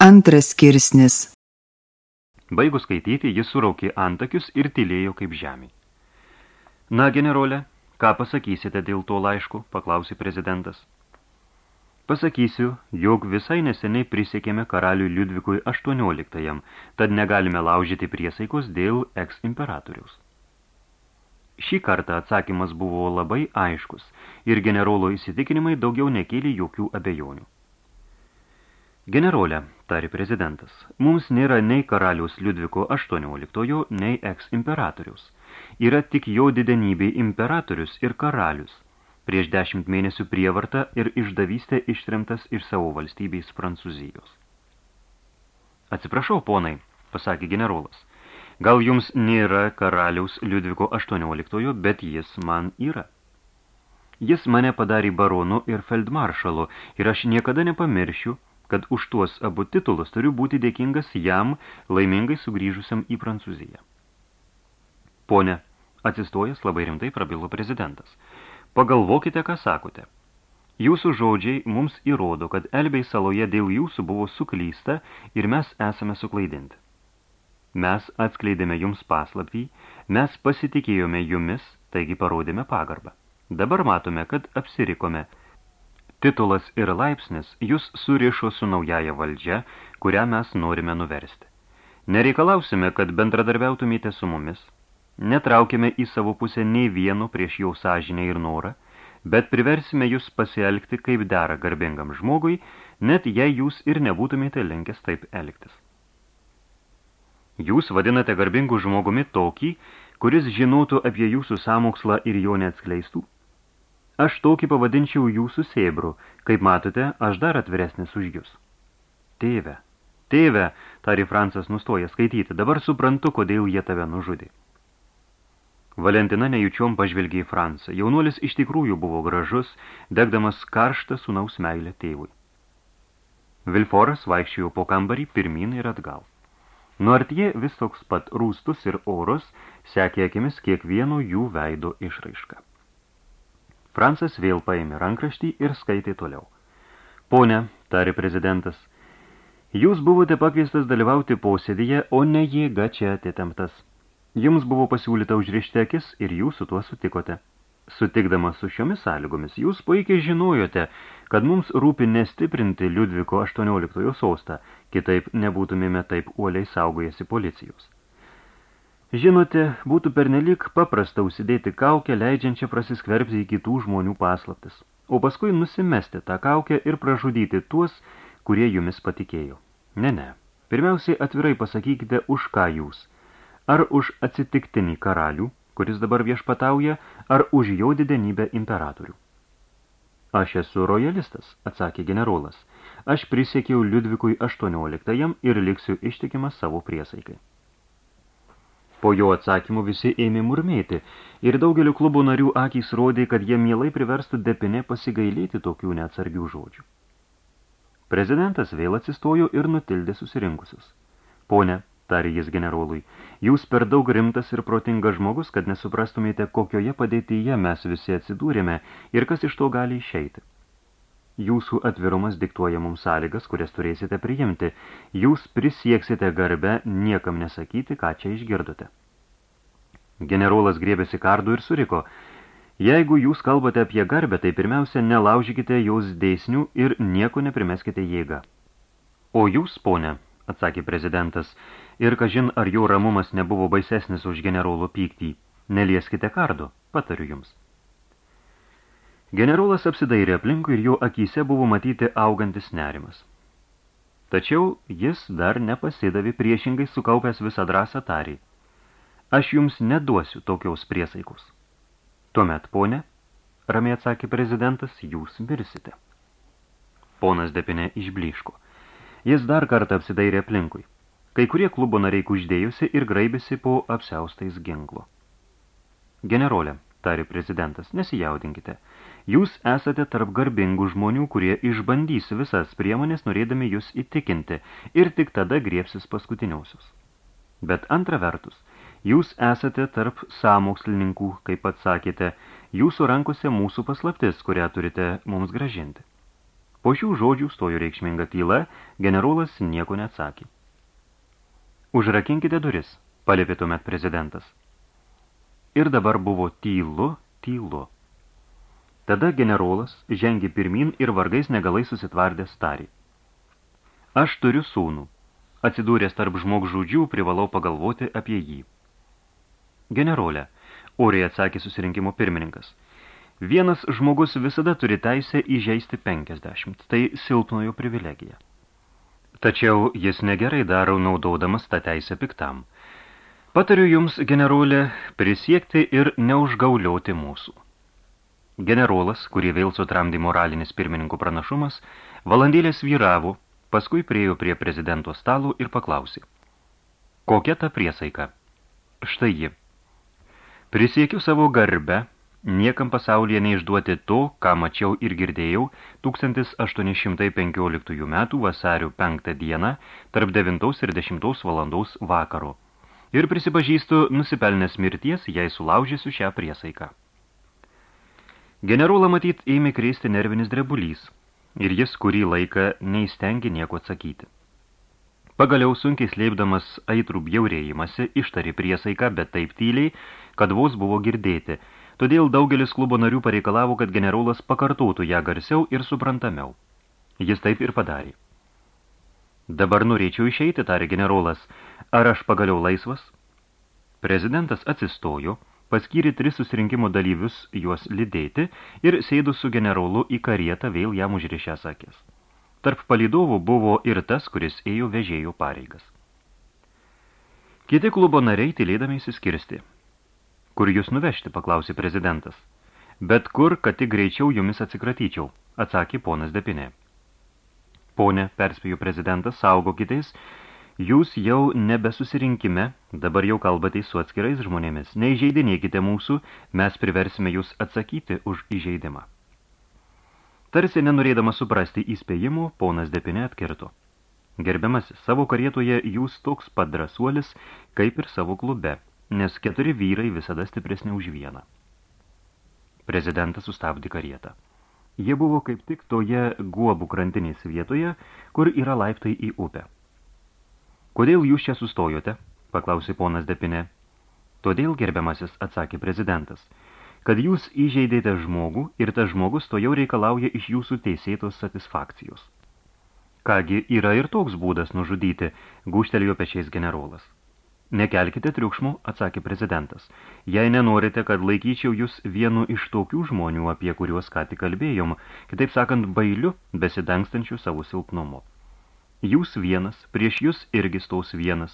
Antras skirsnis. Baigus skaityti, jis suraukė antakius ir tylėjo kaip žemė. Na, generolė, ką pasakysite dėl to laiško, paklausė prezidentas. Pasakysiu, jog visai neseniai prisiekėme karaliui Liudvikui XVIII, tad negalime laužyti priesaikos dėl eks-imperatoriaus. Šį kartą atsakymas buvo labai aiškus ir generolo įsitikinimai daugiau nekėlė jokių abejonių. Generolė, tari prezidentas, mums nėra nei karaliaus Liudviko 18, nei eks-imperatorius. Yra tik jo didenybė imperatorius ir karalius. Prieš dešimt mėnesių prievarta ir išdavystė ištremtas iš savo valstybės Prancūzijos. Atsiprašau, ponai, pasakė generolas. Gal jums nėra karaliaus Liudviko 18, bet jis man yra. Jis mane padarė baronu ir feldmaršalu ir aš niekada nepamiršiu, kad už tuos abu titulus turiu būti dėkingas jam laimingai sugrįžusiam į Prancūziją. Pone, atsistojęs labai rimtai prabilo prezidentas. Pagalvokite, ką sakote. Jūsų žodžiai mums įrodo, kad Elbei saloje dėl jūsų buvo suklysta ir mes esame suklaidinti. Mes atskleidėme jums paslaptį, mes pasitikėjome jumis, taigi parodėme pagarbą. Dabar matome, kad apsirikome – Titulas ir laipsnis jūs surišo su naujaja valdžia, kurią mes norime nuversti. Nereikalausime, kad bendradarbiautumėte su mumis, netraukime į savo pusę nei vieno prieš jau sąžinę ir norą, bet priversime jūs pasielgti kaip dera garbingam žmogui, net jei jūs ir nebūtumėte linkęs taip elgtis. Jūs vadinate garbingų žmogumi tokį, kuris žinotų apie jūsų sąmokslą ir jo neatskleistų? Aš tokį pavadinčiau jūsų sėbrų, kaip matote, aš dar atviresnis už jūs. Tėve, tėve, tari Francas nustoja skaityti, dabar suprantu, kodėl jie tave nužudė. Valentina nejučiom pažvelgė į Fransą. Jaunuolis iš tikrųjų buvo gražus, degdamas karštą sunaus meilę tėvui. Vilforas vaikščiojo po kambarį pirmin ir atgal. Nuartie vis toks pat rūstus ir orus sekė akimis kiekvieno jų veido išraišką. Francas vėl paėmė rankraštį ir skaitė toliau. Pone, tarė prezidentas, jūs buvote pakviestas dalyvauti posėdėje, o ne jėga čia atitemtas. Jums buvo pasiūlyta užrišti akis ir jūs su tuo sutikote. Sutikdamas su šiomis sąlygomis, jūs puikiai žinojote, kad mums rūpi nestiprinti Liudviko 18 sostą, kitaip nebūtumėme taip uoliai saugojasi policijos. Žinote, būtų pernelyg paprasta užsidėti kaukę, leidžiančią prasiskverbti į kitų žmonių paslaptis, o paskui nusimesti tą kaukę ir pražudyti tuos, kurie jumis patikėjo. Ne, ne. Pirmiausiai atvirai pasakykite, už ką jūs. Ar už atsitiktinį karalių, kuris dabar viešpatauja, ar už jo didenybę imperatorių. Aš esu rojalistas, atsakė generolas. Aš prisiekiau Liudvikui 18 ir liksiu ištikimas savo priesaikai. Po jo atsakymų visi ėmė murmėti ir daugeliu klubų narių akys rodė, kad jie mielai priverstų depinė pasigailėti tokių neatsargių žodžių. Prezidentas vėl atsistojo ir nutildė susirinkusius. Pone, tarė jis generolui, jūs per daug rimtas ir protingas žmogus, kad nesuprastumėte, kokioje padėtyje mes visi atsidūrėme ir kas iš to gali išeiti. Jūsų atvirumas diktuoja mums sąlygas, kurias turėsite priimti. Jūs prisieksite garbę niekam nesakyti, ką čia išgirdote. Generolas grėbėsi kardų ir suriko. Jeigu jūs kalbate apie garbę, tai pirmiausia, nelaužykite jos dėsnių ir nieko neprimeskite jėgą. O jūs, ponė, atsakė prezidentas, ir kažin ar jo ramumas nebuvo baisesnis už generolo pyktį, nelieskite kardo, patariu jums. Generolas apsidairė aplinkui ir jo akyse buvo matyti augantis nerimas. Tačiau jis dar nepasidavė priešingai sukaupęs visą drąsą tarį. Aš jums neduosiu tokiaus priesaikos. Tuomet, ponė, ramiai atsakė prezidentas, jūs mirsite. Ponas Depinė išbliško. Jis dar kartą apsidairė aplinkui. Kai kurie klubo nariai kuždėjusi ir graibėsi po apsiaustais ginklo. Generolė, tarė prezidentas, nesijaudinkite. Jūs esate tarp garbingų žmonių, kurie išbandys visas priemonės, norėdami jūs įtikinti, ir tik tada griepsis paskutiniausius. Bet antra vertus, jūs esate tarp sąmokslininkų, kaip pats sakėte, jūsų rankose mūsų paslaptis, kurią turite mums gražinti. Po šių žodžių stojo reikšminga tyla, generolas nieko neatsakė. Užrakinkite duris, palėpė tuomet prezidentas. Ir dabar buvo tylu, tylu. Tada generolas žengė pirmin ir vargais negalai susitvardęs tarė. Aš turiu sūnų. Atsidūręs tarp žmogžudžių privalau pagalvoti apie jį. Generolė, oriai atsakė susirinkimo pirmininkas. Vienas žmogus visada turi teisę įžeisti 50, tai silpnojo privilegija. Tačiau jis negerai daro naudodamas tą teisę piktam. Patariu jums, generolė, prisiekti ir neužgaulioti mūsų. Generolas, kurį vėl sutramdė moralinis pirmininkų pranašumas, valandėlės vyravo, paskui priejo prie prezidento stalų ir paklausė. Kokia ta priesaika? Štai ji. Prisiekiu savo garbę, niekam pasaulyje neišduoti to, ką mačiau ir girdėjau 1815 metų vasario 5 dieną tarp 9 ir 10 valandaus vakaro. Ir prisipažįstu nusipelnęs mirties, jei sulaužysiu šią priesaiką. Generolą matyt ėmė krėsti nervinis drebulys, ir jis kurį laiką neįstengė nieko atsakyti. Pagaliau sunkiai slėpdamas aitrų bjaurėjimasi, ištari priesaiką, bet taip tyliai, kad vos buvo girdėti – Todėl daugelis klubo narių pareikalavo, kad generolas pakartotų ją garsiau ir suprantamiau. Jis taip ir padarė. Dabar norėčiau išeiti, tarė generolas. Ar aš pagaliau laisvas? Prezidentas atsistojo, paskyrė tris susirinkimo dalyvius juos lydėti ir sėdo su generolu į karietą vėl jam užrišęs akis. Tarp palydovų buvo ir tas, kuris ėjo vežėjų pareigas. Kiti klubo nariai tylėdami įsiskirsti. Kur jūs nuvežti, paklausė prezidentas. Bet kur, kad tik greičiau jumis atsikratyčiau, atsakė ponas Depinė. Pone, perspėjo prezidentas, saugokitės, jūs jau nebesusirinkime, dabar jau kalbate su atskirais žmonėmis, neįžeidinėkite mūsų, mes priversime jūs atsakyti už įžeidimą. Tarsi nenorėdama suprasti įspėjimų, ponas Depinė atkirto. Gerbiamasis, savo karietoje jūs toks padrasuolis, kaip ir savo klube – nes keturi vyrai visada stipresni už vieną. Prezidentas sustabdė karietą. Jie buvo kaip tik toje guobų krantinės vietoje, kur yra laiptai į upę. Kodėl jūs čia sustojote? paklausė ponas Depinė. Todėl, gerbiamasis, atsakė prezidentas, kad jūs įžeidėte žmogų ir tas žmogus to jau reikalauja iš jūsų teisėtos satisfakcijos. Kągi, yra ir toks būdas nužudyti, guštelėjo pečiais generolas. Nekelkite triukšmų, atsakė prezidentas. Jei nenorite, kad laikyčiau jūs vienu iš tokių žmonių, apie kuriuos ką tik kalbėjom, kitaip sakant, bailiu, besidangstančių savo silpnumu. Jūs vienas, prieš jūs irgi staus vienas.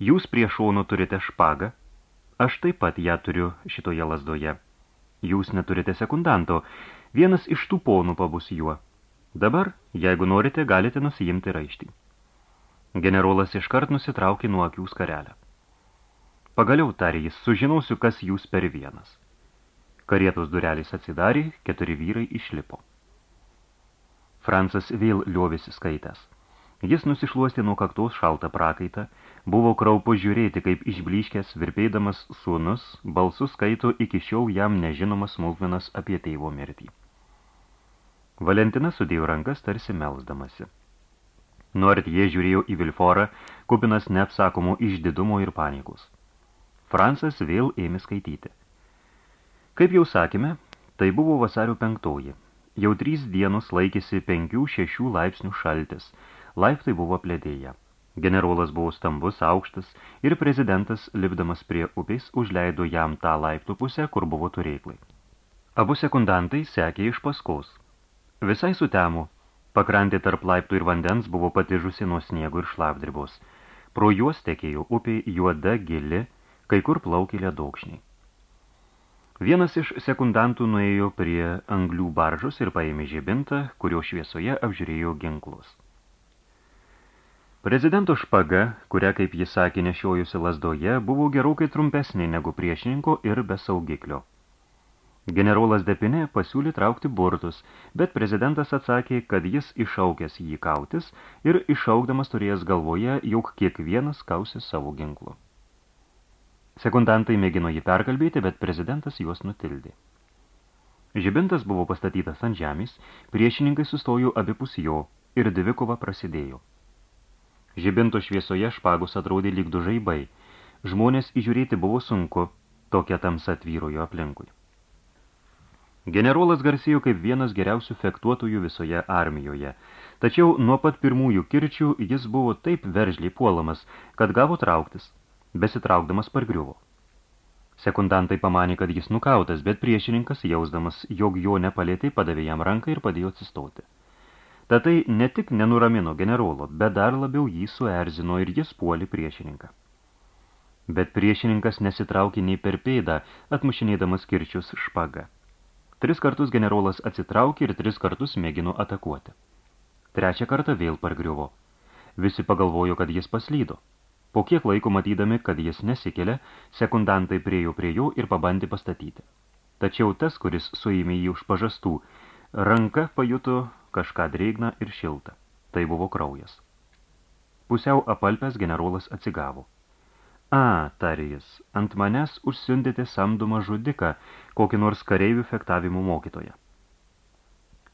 Jūs prie šono turite špagą, aš taip pat ją turiu šitoje lasdoje. Jūs neturite sekundanto, vienas iš tų ponų pabus juo. Dabar, jeigu norite, galite nusijimti raištį. Generolas iškart nusitraukė nuo akių skarelę. Pagaliau, tarė jis, sužinausiu, kas jūs per vienas. Karietos durelės atsidarė, keturi vyrai išlipo. Francas vėl liovėsi skaitęs. Jis nusišluostė nuo kaktos šaltą prakaitą, buvo kraupo žiūrėti, kaip išbliškęs, virpėdamas sūnus, balsus skaito iki šiol jam nežinomas smulkmenas apie tėvo mirtį. Valentina sudėjo rankas tarsi melsdamasi. Nuart jie žiūrėjo į Vilforą, kupinas neapsakomų išdidumo ir panikos. Fransas vėl ėmė skaityti. Kaip jau sakėme, tai buvo vasario penktoji. Jau trys dienos laikėsi penkių šešių laipsnių šaltis. Laiptai buvo plėdėję. Generolas buvo stambus, aukštas ir prezidentas, lipdamas prie upės, užleido jam tą laiptų pusę, kur buvo turėklai. Abu sekundantai sekė iš paskos. Visai sutemo, Pakrantė tarp laiptų ir vandens buvo patižusi nuo sniego ir šlapdribos. Pro juos tekėjo upė juoda, gili, kai kur plaukė ledokšniai. Vienas iš sekundantų nuėjo prie anglių baržus ir paėmė žibintą, kurio šviesoje apžiūrėjo ginklus. Prezidento špaga, kurią, kaip jis sakė, nešiojusi lasdoje, buvo gerokai trumpesnė negu priešininko ir be saugiklio. Generolas Depinė pasiūlė traukti burtus, bet prezidentas atsakė, kad jis išaukęs jį kautis ir išaukdamas turėjęs galvoje, jog kiekvienas kausi savo ginklu. Sekundantai mėgino jį perkalbėti, bet prezidentas juos nutildė. Žibintas buvo pastatytas ant žemės, priešininkai sustojo abipus jo ir dvikova prasidėjo. Žibinto šviesoje špagos atrodė lyg du žaibai. Žmonės įžiūrėti buvo sunku, tokia tamsa tvyrojo aplinkui. Generolas garsėjo kaip vienas geriausių fektuotojų visoje armijoje, tačiau nuo pat pirmųjų kirčių jis buvo taip veržliai puolamas, kad gavo trauktis, besitraukdamas pargriuvo. Sekundantai pamanė, kad jis nukautas, bet priešininkas, jausdamas, jog jo nepalėtai, padavė jam ranką ir padėjo atsistoti. Tad tai ne tik nenuramino generolo, bet dar labiau jį suerzino ir jis puoli priešininką. Bet priešininkas nesitraukė nei per pėdą, atmušinėdamas kirčius špagą. Tris kartus generolas atsitraukė ir tris kartus mėgino atakuoti. Trečią kartą vėl pargriuvo. Visi pagalvojo, kad jis paslydo. Po kiek laiko matydami, kad jis nesikelia, sekundantai priejo prie jo ir pabandė pastatyti. Tačiau tas, kuris suėmė jį už pažastų, ranka pajuto kažką drėgną ir šiltą. Tai buvo kraujas. Pusiau apalpęs generolas atsigavo. A, tarė jis, ant manęs užsiundėte samdomą žudiką, kokį nors kareivių fektavimų mokytoją.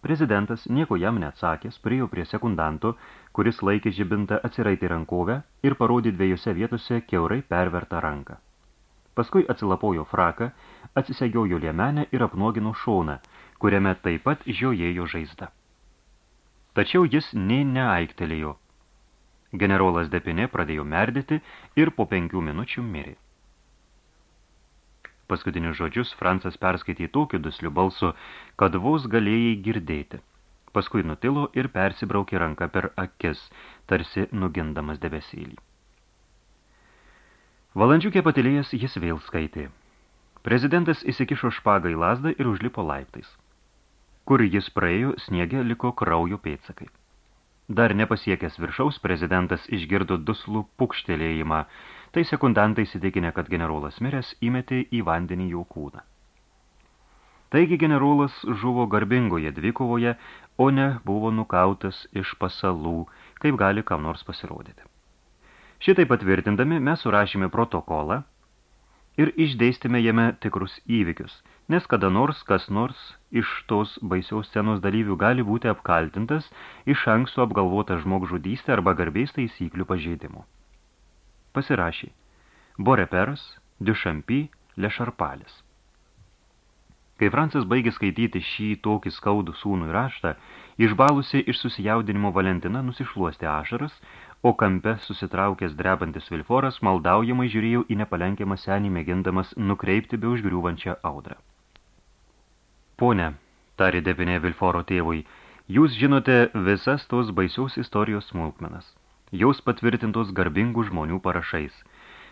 Prezidentas nieko jam neatsakęs, priejo prie sekundanto, kuris laikė žibintą atsiraitį rankovę ir parodė dviejose vietose keurai pervertą ranką. Paskui atsilapojo fraką, atsisegiojo liemenę ir apnuogino šoną, kuriame taip pat žiojėjo žaizda. Tačiau jis nei neaiktelėjo. Generolas Depinė pradėjo merdyti ir po penkių minučių mirė. Paskutinius žodžius Francas perskaitė tokiu dusliu balsu, kad vos galėjai girdėti. Paskui nutilo ir persibraukė ranką per akis, tarsi nugindamas debesėlį. Valandžiukė patilėjęs jis vėl skaitė. Prezidentas įsikišo špagą į lasdą ir užlipo laiptais. Kur jis praėjo, sniege liko kraujo pėtsakai. Dar nepasiekęs viršaus, prezidentas išgirdo duslų pukštelėjimą, tai sekundantai įsitikinę, kad generolas miręs įmetė į vandenį jų kūną. Taigi generolas žuvo garbingoje dvikovoje, o ne buvo nukautas iš pasalų, kaip gali kam nors pasirodyti. Šitai patvirtindami mes surašėme protokolą ir išdėstėme jame tikrus įvykius, nes kada nors kas nors iš tos baisiaus scenos dalyvių gali būti apkaltintas iš anksto apgalvota žmogžudystė arba garbiais taisyklių pažeidimu pasirašė Boreperas, Dušampy, Lešarpalis. Kai Francas baigė skaityti šį tokį skaudų sūnų raštą, išbalusi iš susijaudinimo Valentina nusišluostė ašaras, o kampe susitraukęs drebantis Vilforas maldaujamai žiūrėjau į nepalenkiamą senį mėgindamas nukreipti be užgriūvančią audrą. Pone, tarė depinė Vilforo tėvui, jūs žinote visas tos baisiaus istorijos smulkmenas jaus patvirtintos garbingų žmonių parašais.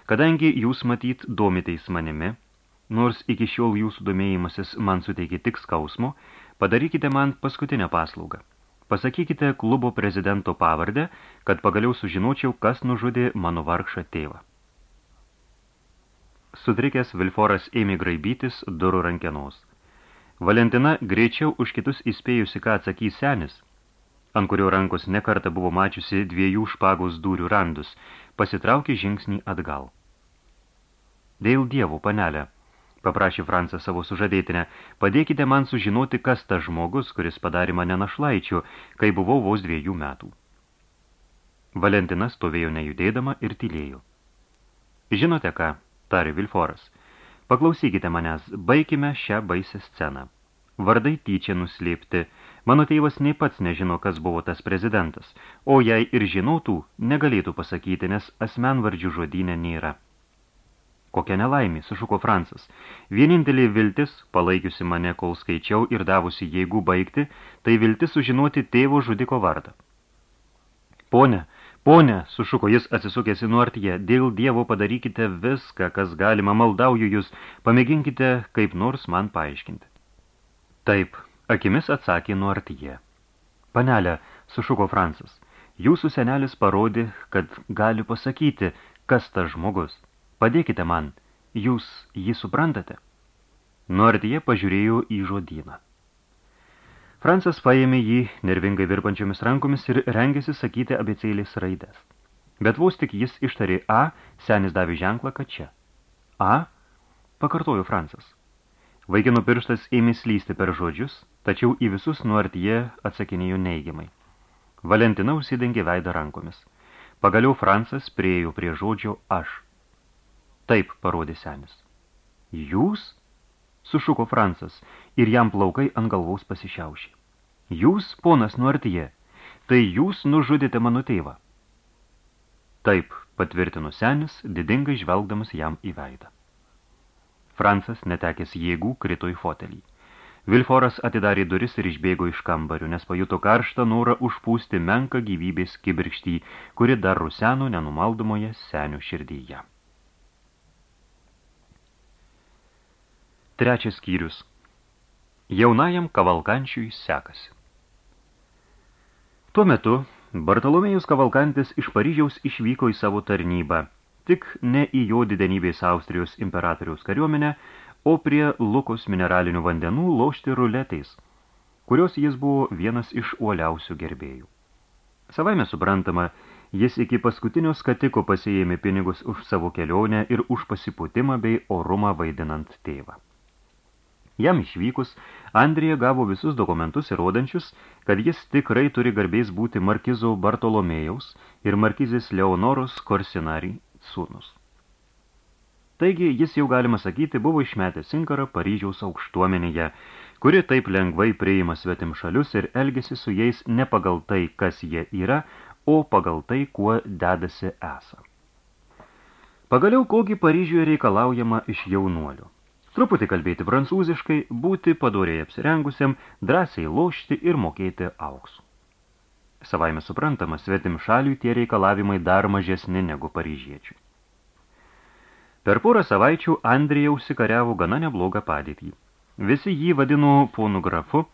Kadangi jūs matyt domiteis manimi, nors iki šiol jūsų domėjimasis man suteikė tik skausmo, padarykite man paskutinę paslaugą. Pasakykite klubo prezidento pavardę, kad pagaliau sužinočiau, kas nužudė mano vargšą tėvą. Sutrikęs Vilforas ėmė graibytis durų rankenos. Valentina greičiau už kitus įspėjusi, ką atsakys senis, ant kurio rankos nekarta buvo mačiusi dviejų špagos dūrių randus, pasitraukė žingsnį atgal. Dėl dievų, panelė, paprašė Francas savo sužadėtinę, padėkite man sužinoti, kas tas žmogus, kuris padarė mane našlaičiu, kai buvau vos dviejų metų. Valentina stovėjo nejudėdama ir tylėjo. Žinote ką, tarė Vilforas, paklausykite manęs, baikime šią baisę sceną. Vardai tyčia nuslėpti, Mano tėvas nei pats nežino, kas buvo tas prezidentas, o jei ir žinotų, negalėtų pasakyti, nes asmenvardžių žodynė nėra. Kokia nelaimė, sušuko Francas. Vienintelė viltis, palaikiusi mane, kol skaičiau ir davusi jėgų baigti, tai viltis sužinoti tėvo žudiko vardą. Pone, pone, sušuko jis atsisukėsi nuartyje, dėl dievo padarykite viską, kas galima, maldauju jūs, pamėginkite kaip nors man paaiškinti. Taip, Akimis atsakė nuartyje. Panelė, sušuko Francas, jūsų senelis parodė, kad gali pasakyti, kas tas žmogus. Padėkite man, jūs jį suprantate? Nuartyje pažiūrėjo į žodyną. Francas paėmė jį nervingai virpančiomis rankomis ir rengėsi sakyti abecėlės raidės. Bet vos tik jis ištarė A, senis davė ženklą, kad čia. A, pakartojo Francas. Vaikino pirštas ėmė slysti per žodžius, tačiau į visus nuartyje atsakinėjo neigiamai. Valentina užsidengė veidą rankomis. Pagaliau Francas priejo prie žodžio aš. Taip, parodė senis. Jūs? Sušuko Francas ir jam plaukai ant galvaus pasišiaušė. Jūs, ponas nuartyje, tai jūs nužudėte mano tėvą. Taip, patvirtino senis, didingai žvelgdamas jam į veidą. Francas, netekęs jėgų, krito į fotelį. Vilforas atidarė duris ir išbėgo iš kambarių, nes pajuto karštą norą užpūsti menką gyvybės kibirkštį, kuri dar ruseno nenumaldomoje senio širdyje. Trečias skyrius. Jaunajam kavalkančiui sekasi. Tuo metu Bartolomėjus Kavalkantis iš Paryžiaus išvyko į savo tarnybą – tik ne į jo didenybės Austrijos imperatoriaus kariuomenę, o prie Lukos mineralinių vandenų lošti ruletais, kurios jis buvo vienas iš uoliausių gerbėjų. Savaime suprantama, jis iki paskutinio skatiko pasijėmė pinigus už savo kelionę ir už pasiputimą bei orumą vaidinant tėvą. Jam išvykus, Andrija gavo visus dokumentus įrodančius, kad jis tikrai turi garbės būti markizo Bartolomėjaus ir markizės Leonoros Korsinari sūnus. Taigi jis jau galima sakyti buvo išmetęs inkarą Paryžiaus aukštuomenėje, kuri taip lengvai priima svetim šalius ir elgesi su jais ne pagal tai, kas jie yra, o pagal tai, kuo dedasi esą. Pagaliau, kogi Paryžiuje reikalaujama iš jaunuolių. Truputį kalbėti prancūziškai, būti padoriai apsirengusiam, drąsiai lošti ir mokėti auksų. Savaime suprantama, svetim šaliui tie reikalavimai dar mažesni negu paryžiečių. Per porą savaičių Andrija užsikariavo gana neblogą padėtį. Visi jį vadino ponų grafu,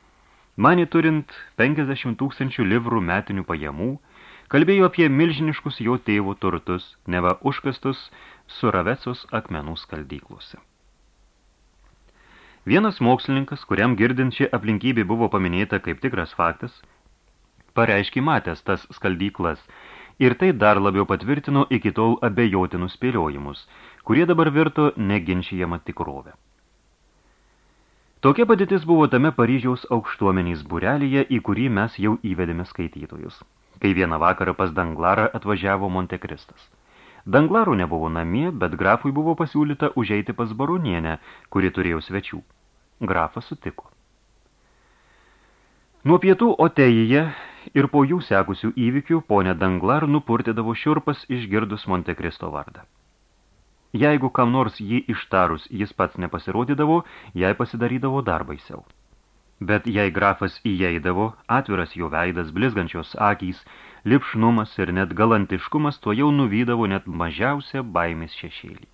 manį turint 50 tūkstančių livrų metinių pajamų, kalbėjo apie milžiniškus jo tėvų turtus, neva užkastus suravecos akmenų skaldyklose. Vienas mokslininkas, kuriam girdint ši aplinkybė buvo paminėta kaip tikras faktas, pareiškė matęs tas skaldyklas ir tai dar labiau patvirtino iki tol abejotinus spėliojimus, kurie dabar virto neginčijama tikrovę. Tokia padėtis buvo tame Paryžiaus aukštuomenys burelyje, į kurį mes jau įvedėme skaitytojus, kai vieną vakarą pas Danglarą atvažiavo Montekristas. Danglarų nebuvo namie, bet grafui buvo pasiūlyta užeiti pas baronienę, kuri turėjo svečių. Grafas sutiko. Nuo pietų Otejije ir po jų sekusių įvykių ponė Danglar nupurtidavo šiurpas išgirdus Montekristo vardą. Jeigu kam nors jį ištarus jis pats nepasirodydavo, jai pasidarydavo dar baisiau. Bet jei grafas įeidavo, atviras jo veidas, blizgančios akys, lipšnumas ir net galantiškumas to jau nuvydavo net mažiausią baimės šešėlį.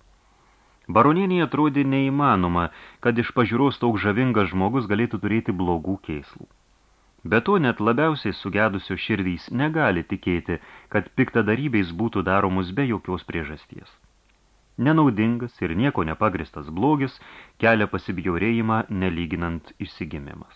Baronienė atrodė neįmanoma, kad iš pažiūros toks žavingas žmogus galėtų turėti blogų keislų. Be to net labiausiai sugedusio širdys negali tikėti, kad piktadarybės būtų daromus be jokios priežasties. Nenaudingas ir nieko nepagristas blogis kelia pasibjaurėjimą nelyginant išsigimimas.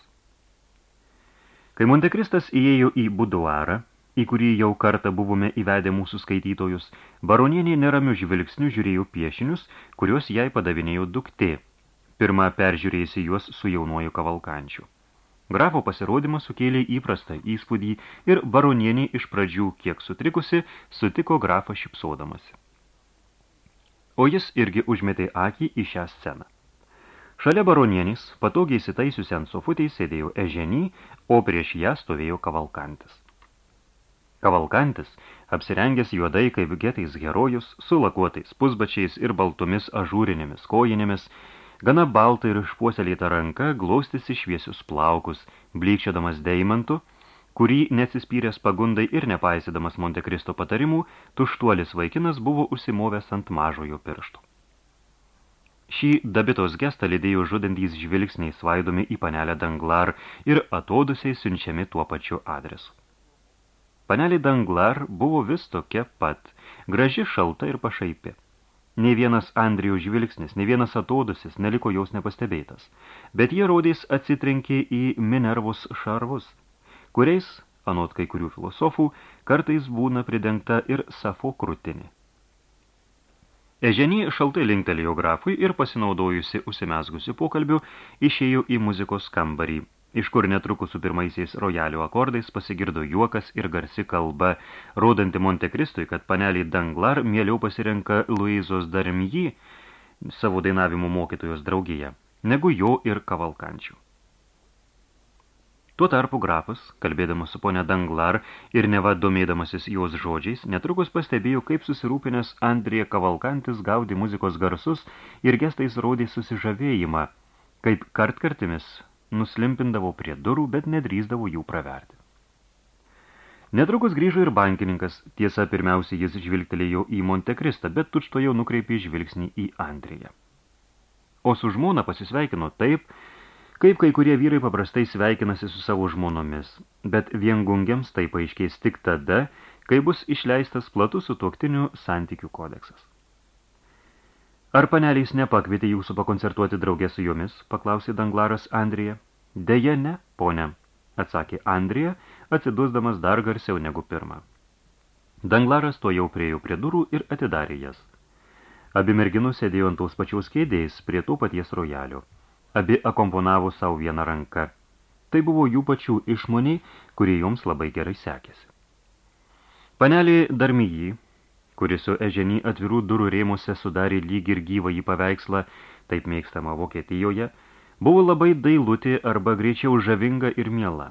Kai Montekristas įėjo į buduarą, į kurį jau kartą buvome įvedę mūsų skaitytojus, baronienė neramių žvilgsnių žiūrėjo piešinius, kuriuos jai padavinėjo duktė, pirmą peržiūrėjusi juos su jaunuoju kavalkančiu. Grafo pasirodymas sukėlė įprastą įspūdį ir baronienė iš pradžių, kiek sutrikusi, sutiko grafą šipsodamasi. O jis irgi užmetė akį į šią sceną. Šalia baronienės, patogiai įsitaisiusi ant sofutei, sėdėjo eženį, o prieš ją stovėjo kavalkantis. Kavalkantis, apsirengęs juodai kaip getais herojus, su lakuotais pusbačiais ir baltomis ažūrinėmis kojinėmis, Gana balta ir išpuoselėta ranka glaustėsi šviesius plaukus, blykščiodamas deimantu, kurį neatsispyręs pagundai ir nepaisydamas Montekristo patarimų, tuštuolis vaikinas buvo užsimovęs ant mažojo piršto. Šį dabitos gestą lydėjo žudantys žvilgsniai svaidomi į panelę Danglar ir atodusiai siunčiami tuo pačiu adresu. Panelė Danglar buvo vis tokia pat, graži, šalta ir pašaipi. Ne vienas Andrijų žvilgsnis, ne vienas atodusis neliko jaus nepastebėtas, bet jie rodys atsitrenkė į Minervus šarvus, kuriais, anot kai kurių filosofų, kartais būna pridengta ir Safo krūtinė. Eženį šaltai linktelėjo grafui ir pasinaudojusi užsimesgusi pokalbių išėjo į muzikos kambarį, iš kur netrukus su pirmaisiais rojalio akordais pasigirdo juokas ir garsi kalba, rodanti Montekristui, kad paneliai Danglar mieliau pasirenka Luizos Darmjį, savo dainavimo mokytojos draugiją, negu jo ir kavalkančių. Tuo tarpu grafas, kalbėdamas su ponia Danglar ir neva domėdamasis jos žodžiais, netrukus pastebėjo, kaip susirūpinęs Andrija Kavalkantis gaudė muzikos garsus ir gestais rodė susižavėjimą, kaip kartkartimis nuslimpindavo prie durų, bet nedrįsdavo jų praverti. Netrukus grįžo ir bankininkas, tiesa pirmiausia jis žvilgtelėjo į Montekristą, bet tučto jau nukreipė žvilgsnį į Andriją. O su žmona pasisveikino taip, Kaip kai kurie vyrai paprastai sveikinasi su savo žmonomis, bet viengungiams tai paaiškės tik tada, kai bus išleistas platus sutuoktinių santykių kodeksas. Ar paneliais nepakvietė jūsų pakoncertuoti draugę su jomis, paklausė Danglaras Andrija. Deja ne, ponė, atsakė Andrija, atsidusdamas dar garsiau negu pirmą. Danglaras to jau priejo prie durų ir atidarė jas. Abi merginų sėdėjo ant tos pačiaus kėdėjais prie to paties rojalio – abi akomponavo savo vieną ranką. Tai buvo jų pačių išmoniai, kurie joms labai gerai sekėsi. Panelį Darmijį, kuris su eženį atvirų durų rėmuose sudarė lyg ir gyvą į paveikslą, taip mėgstama Vokietijoje, buvo labai dailutė arba greičiau žavinga ir miela.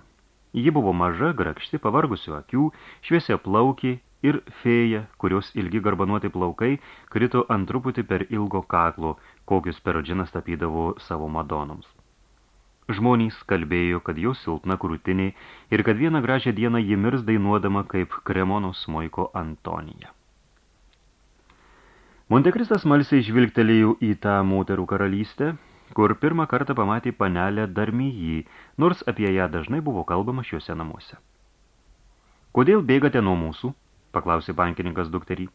Ji buvo maža, grakšti, pavargusių akių, šviesia plaukį ir fėja, kurios ilgi garbanuoti plaukai krito ant truputį per ilgo kaklo, kokius Perodžinas tapydavo savo madonoms. Žmonės kalbėjo, kad jau silpna krūtinė ir kad vieną gražią dieną ji mirs dainuodama kaip Kremono smoiko Antonija. Montekristas malsiai žvilgtelėjo į tą moterų karalystę, kur pirmą kartą pamatė panelę Darmijį, nors apie ją dažnai buvo kalbama šiuose namuose. Kodėl bėgate nuo mūsų? paklausė bankininkas dukterį.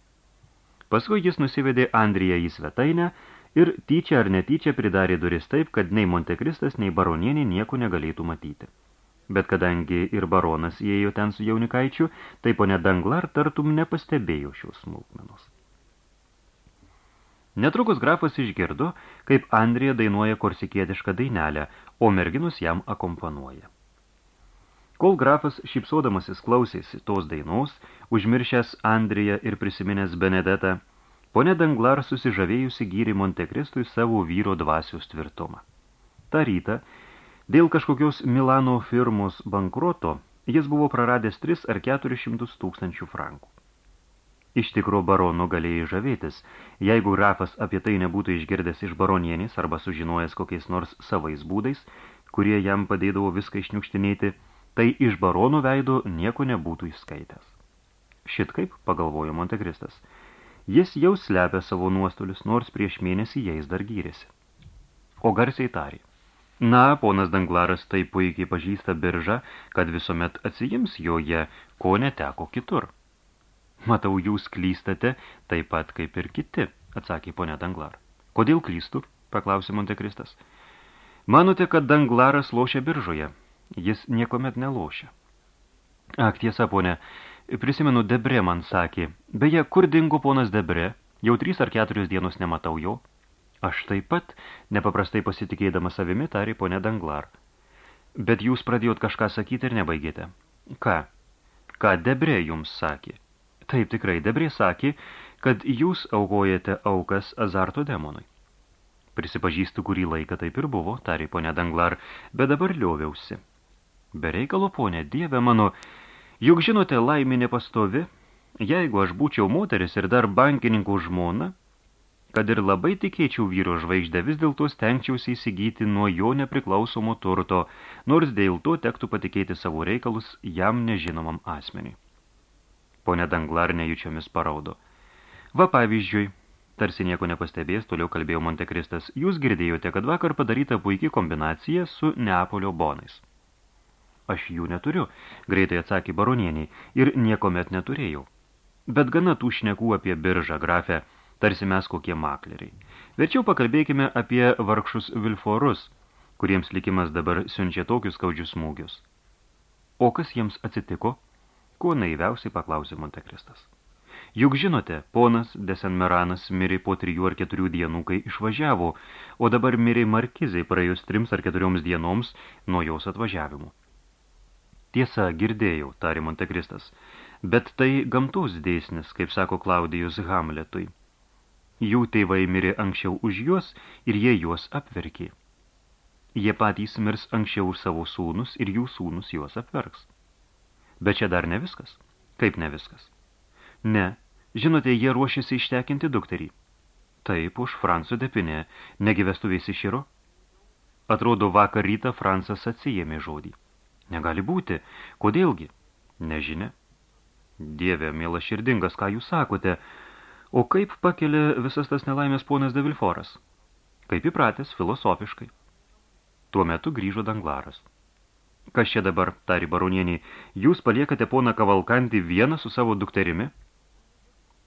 Paskui jis nusivedė Andriją į svetainę ir tyčia ar netyčia pridarė duris taip, kad nei Montekristas, nei baronienė nieko negalėtų matyti. Bet kadangi ir baronas įėjo ten su jaunikaičiu, tai ponė Danglar tartum nepastebėjo šios smulkmenos. Netrukus grafas išgirdo, kaip Andrija dainuoja korsikietišką dainelę, o merginus jam akompanuoja. Kol grafas šypsodamasis klausėsi tos dainos, užmiršęs Andriją ir prisiminęs Benedetą, Pone Danglar susižavėjusi gyri Montekristui savo vyro dvasios tvirtumą. Ta rytą, dėl kažkokios Milano firmos bankroto, jis buvo praradęs 3 ar 400 tūkstančių frankų. Iš tikro baronų galėjai žavėtis, jeigu Rafas apie tai nebūtų išgirdęs iš baronienės arba sužinojęs kokiais nors savais būdais, kurie jam padėdavo viską išniukštinėti, tai iš baronų veido nieko nebūtų įskaitęs. Šit kaip, pagalvojo Montekristas, Jis jau slepia savo nuostolius, nors prieš mėnesį jais dar gyrėsi. O garsiai tarė. Na, ponas Danglaras taip puikiai pažįsta biržą, kad visuomet atsijims joje, ko neteko kitur. Matau, jūs klystate taip pat kaip ir kiti, atsakė ponė Danglar. Kodėl klystu? paklausė Montekristas. Manote, kad Danglaras lošia biržoje? Jis niekomet nelošia. Ak, tiesa, ponė, Prisimenu, Debre man sakė, beje, kur dingo ponas Debre, jau trys ar keturios dienos nematau jo. Aš taip pat, nepaprastai pasitikėdama savimi, tarė ponė Danglar. Bet jūs pradėjot kažką sakyti ir nebaigėte. Ką? Ką Debre jums sakė? Taip tikrai, Debre sakė, kad jūs aukojate aukas azarto demonui. Prisipažįstu, kurį laiką taip ir buvo, tarė ponė Danglar, bet dabar lioviausi. Be reikalo, ponė, dieve mano, Juk žinote, laimė nepastovi, jeigu aš būčiau moteris ir dar bankininkų žmona, kad ir labai tikėčiau vyro žvaigždę, vis dėlto stengčiausi įsigyti nuo jo nepriklausomo turto, nors dėl to tektų patikėti savo reikalus jam nežinomam asmeniui. Pone Danglar nejučiomis paraudo. Va pavyzdžiui, tarsi nieko nepastebės, toliau kalbėjo Montekristas, jūs girdėjote, kad vakar padaryta puikiai kombinacija su Neapolio bonais. Aš jų neturiu, greitai atsakė baronieniai, ir niekomet neturėjau. Bet gana tų šnekų apie biržą grafę, tarsi mes kokie makleriai. Verčiau pakalbėkime apie vargšus vilforus, kuriems likimas dabar siunčia tokius skaudžius smūgius. O kas jiems atsitiko? Kuo naiviausiai paklausė Montekristas. Juk žinote, ponas Desenmeranas mirė po trijų ar keturių dienų, kai išvažiavo, o dabar mirė markizai praėjus trims ar keturioms dienoms nuo jos atvažiavimo. Tiesa, girdėjau, tarė Montekristas, bet tai gamtos dėsnis, kaip sako Klaudijus Hamletui. Jų tėvai mirė anksčiau už juos ir jie juos apverkė. Jie patys mirs anksčiau už savo sūnus ir jų sūnus juos apverks. Bet čia dar ne viskas. Kaip ne viskas? Ne, žinote, jie ruošiasi ištekinti dukterį. Taip, už Franco depinė, negi vestuvės iširo? Atrodo, vakar rytą Francas atsijėmė žodį. Negali būti. Kodėlgi? Nežinia. Dieve, miela širdingas, ką jūs sakote? O kaip pakelia visas tas nelaimės ponas de Vilforas? Kaip įpratęs, filosofiškai. Tuo metu grįžo Danglaras. Kas čia dabar, tari baronieniai, jūs paliekate poną Kavalkantį vieną su savo dukterimi?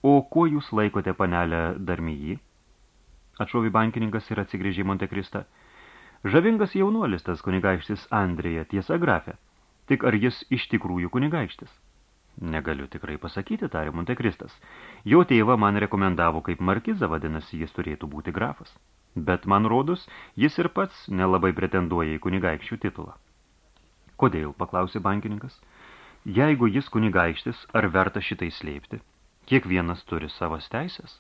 O kuo jūs laikote panelę darmyjį? Atšovi bankininkas ir atsigrėžė Montekristą. Žavingas jaunuolis tas kunigaikštis Andrėja, tiesa grafė. Tik ar jis iš tikrųjų kunigaikštis? Negaliu tikrai pasakyti, tarė Montekristas. Jo tėva man rekomendavo, kaip markiza vadinasi, jis turėtų būti grafas. Bet man rodus, jis ir pats nelabai pretenduoja į kunigaikščių titulą. Kodėl, paklausė bankininkas. Jeigu jis kunigaikštis, ar verta šitai slėpti? Kiekvienas turi savas teisės.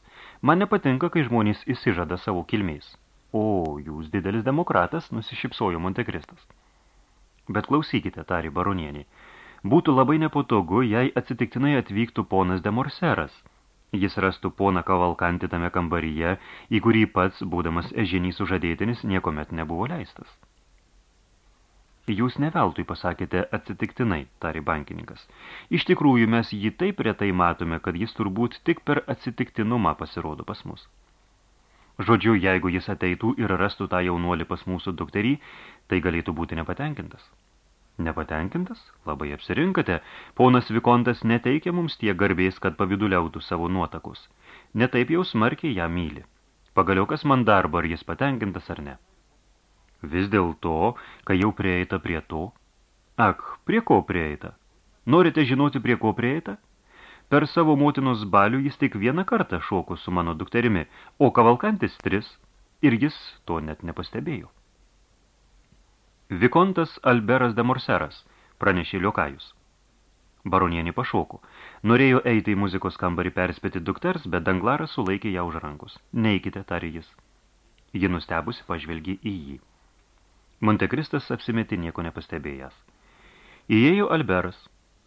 Man nepatinka, kai žmonės įsižada savo kilmės. O, jūs didelis demokratas, nusišipsojo Montekristas. Bet klausykite, tari baronienį, būtų labai nepatogu, jei atsitiktinai atvyktų ponas de Morseras. Jis rastų poną kavalkantį tame kambaryje, į kurį pats, būdamas ežinys sužadėtinis, niekomet nebuvo leistas. Jūs neveltui pasakėte atsitiktinai, tari bankininkas. Iš tikrųjų, mes jį taip retai matome, kad jis turbūt tik per atsitiktinumą pasirodo pas mus. Žodžiu, jeigu jis ateitų ir rastų tą jaunuolį pas mūsų dukterį, tai galėtų būti nepatenkintas. Nepatenkintas? Labai apsirinkate. Ponas Vikontas neteikia mums tie garbės, kad paviduliautų savo nuotakus. Netaip jau smarkiai ją myli. Pagaliau kas man darbo, ar jis patenkintas ar ne. Vis dėl to, kai jau prieita prie to. Ak, prie ko prieita? Norite žinoti, prie ko prieita? Per savo motinos balių jis tik vieną kartą šoko su mano dukterimi, o kavalkantis tris, ir jis to net nepastebėjo. Vikontas Alberas de Morseras, pranešė Liokajus. Baronienį pašoko. Norėjo eiti į muzikos kambarį perspėti dukters, bet Danglaras sulaikė ją už rankus. Neikite, tarė jis. Ji nustebusi pažvelgė į jį. Montekristas apsimetė nieko nepastebėjęs. Įėjo Alberas,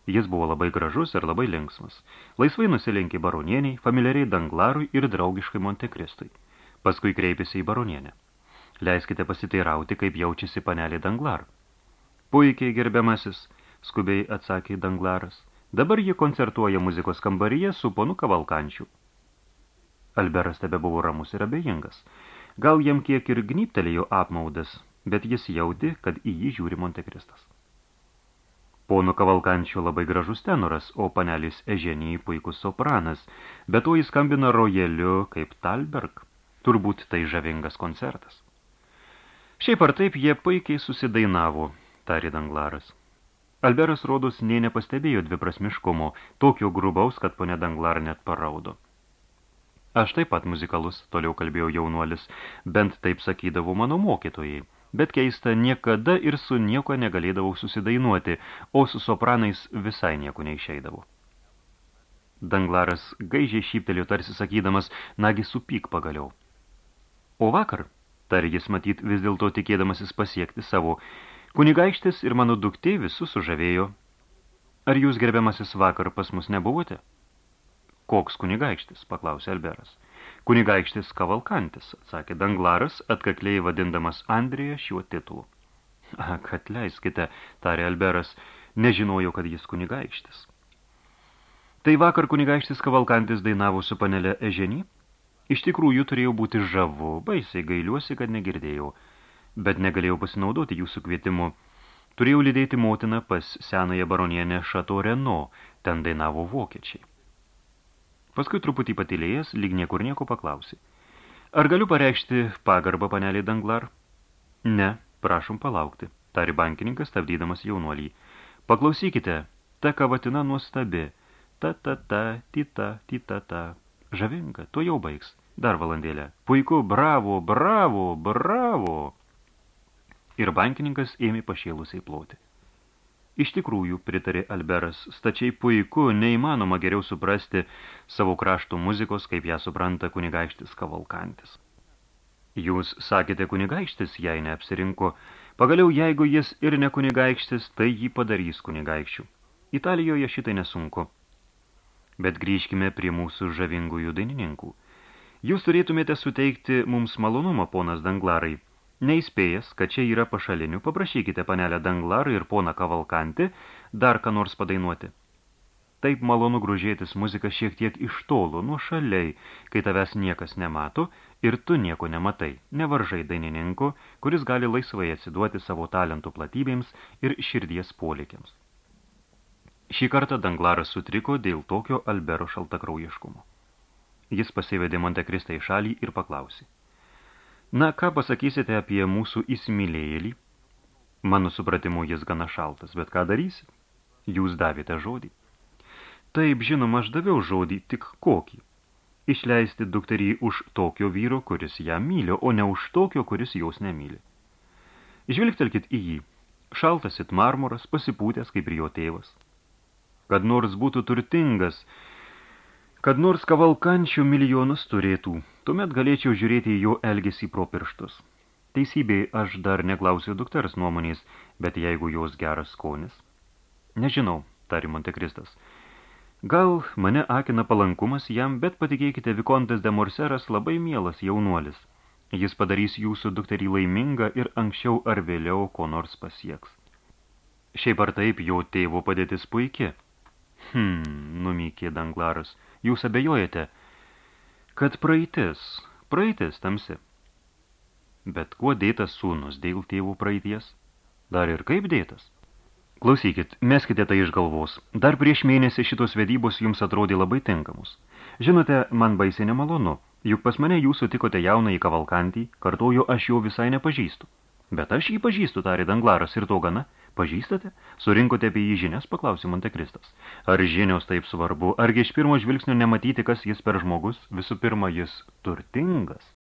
Jis buvo labai gražus ir labai linksmas. Laisvai nusilenkė baronieniai, familiariai Danglarui ir draugiškai Montekristui. Paskui kreipėsi į baronienę. Leiskite pasiteirauti, kaip jaučiasi panelė Danglar. Puikiai gerbiamasis, skubiai atsakė Danglaras. Dabar ji koncertuoja muzikos kambaryje su ponu Kavalkančiu. Alberas tebe buvo ramus ir abejingas. Gal jam kiek ir gnyptelėjo apmaudas, bet jis jautė, kad į jį žiūri Montekristas. Pono Kavalkančio labai gražus tenoras, o panelis Eženijai puikus sopranas, bet to jis skambina rojeliu kaip Talberg. Turbūt tai žavingas koncertas. Šiaip ar taip jie puikiai susidainavo, tarė Danglaras. Alberas rodos nė nepastebėjo dviprasmiškumo, tokio grubaus, kad ponė Danglar net paraudo. Aš taip pat muzikalus, toliau kalbėjo jaunuolis, bent taip sakydavo mano mokytojai bet keista, niekada ir su nieko negalėdavau susidainuoti, o su sopranais visai nieko neišeidavau. Danglaras gaižiai šyptelėjo tarsi sakydamas, nagi supyk pagaliau. O vakar, tarė jis matyt vis dėlto tikėdamasis pasiekti savo, kunigaikštis ir mano duktė visus sužavėjo. Ar jūs gerbiamasis vakar pas mus nebuvote? Koks kunigaikštis, paklausė Alberas. Kunigaikštis Kavalkantis, atsakė Danglaras, atkakliai vadindamas Andriją šiuo titulu. Ak, atleiskite, tarė Alberas, nežinojau, kad jis kunigaikštis. Tai vakar kunigaikštis Kavalkantis dainavo su panelė Eženį? Iš tikrųjų turėjau būti žavu, baisiai gailiuosi, kad negirdėjau, bet negalėjau pasinaudoti jūsų kvietimu. Turėjau lydėti motiną pas senąją baronienę Šato Reno, ten dainavo vokiečiai. Paskui truputį patilėjęs, lyg niekur nieko paklausė. Ar galiu pareikšti pagarbą panelį Danglar? Ne, prašom palaukti, tari bankininkas, stabdydamas jaunuolį. Paklausykite, ta kavatina nuostabi, Ta-ta-ta, tita-tita-ta. Žavinga, to jau baigs. Dar valandėlę. Puiku, bravo, bravo, bravo. Ir bankininkas ėmė pašėlusiai ploti. Iš tikrųjų, pritarė Alberas, stačiai puiku, neįmanoma geriau suprasti savo krašto muzikos, kaip ją supranta kunigaikštis Kavalkantis. Jūs sakėte kunigaikštis, jei neapsirinko, pagaliau jeigu jis ir ne kunigaikštis, tai jį padarys kunigaikščių. Italijoje šitai nesunku. Bet grįžkime prie mūsų žavingųjų dainininkų. Jūs turėtumėte suteikti mums malonumą, ponas Danglarai, Neįspėjęs, kad čia yra pašalinių, paprašykite panelę Danglarą ir poną Kavalkantį dar ką nors padainuoti. Taip malonu gružėtis muzika šiek tiek iš tolo, nuo šaliai, kai tavęs niekas nemato ir tu nieko nematai, nevaržai dainininko, kuris gali laisvai atsiduoti savo talentų platybėms ir širdies polikiams. Šį kartą Danglaras sutriko dėl tokio Albero šaltakraujiškumo. Jis pasivedė Montekristai šalį ir paklausė. Na, ką pasakysite apie mūsų įsimylėjėlį? Mano supratimu, jis gana šaltas, bet ką darysit? Jūs davėte žodį. Taip, žinoma, aš daviau žodį, tik kokį. Išleisti dukterį už tokio vyro, kuris ją myli, o ne už tokio, kuris jos nemyli. Žvilgtelkit į jį. Šaltas it marmoras, pasipūtęs kaip ir jo tėvas. Kad nors būtų turtingas, kad nors kavalkančių milijonus turėtų, tuomet galėčiau žiūrėti į jo elgesį pro pirštus. Teisybei aš dar neklausiu dukters nuomonės, bet jeigu jos geras skonis. Nežinau, tari Montekristas. Gal mane akina palankumas jam, bet patikėkite, Vikontas de Morseras labai mielas jaunuolis. Jis padarys jūsų dukterį laimingą ir anksčiau ar vėliau ko nors pasieks. Šiaip ar taip, jo tėvo padėtis puiki. Hmm, numykė Danglaras. Jūs abejojate, kad praeitis, praeitis tamsi. Bet kuo dėtas sūnus dėl tėvų praeities? Dar ir kaip dėtas? Klausykit, meskite tai iš galvos. Dar prieš mėnesį šitos vedybos jums atrodė labai tinkamus. Žinote, man baisiai nemalonu, juk pas mane jūs sutikote jauną į kavalkantį, kartuoju, aš jo visai nepažįstu. Bet aš jį pažįstu, tarė Danglaras, ir to gana. Pažįstate? Surinkote apie jį žinias, paklausė Montekristas. Ar žinios taip svarbu? Argi iš pirmo žvilgsnio nematyti, kas jis per žmogus? Visų pirma, jis turtingas.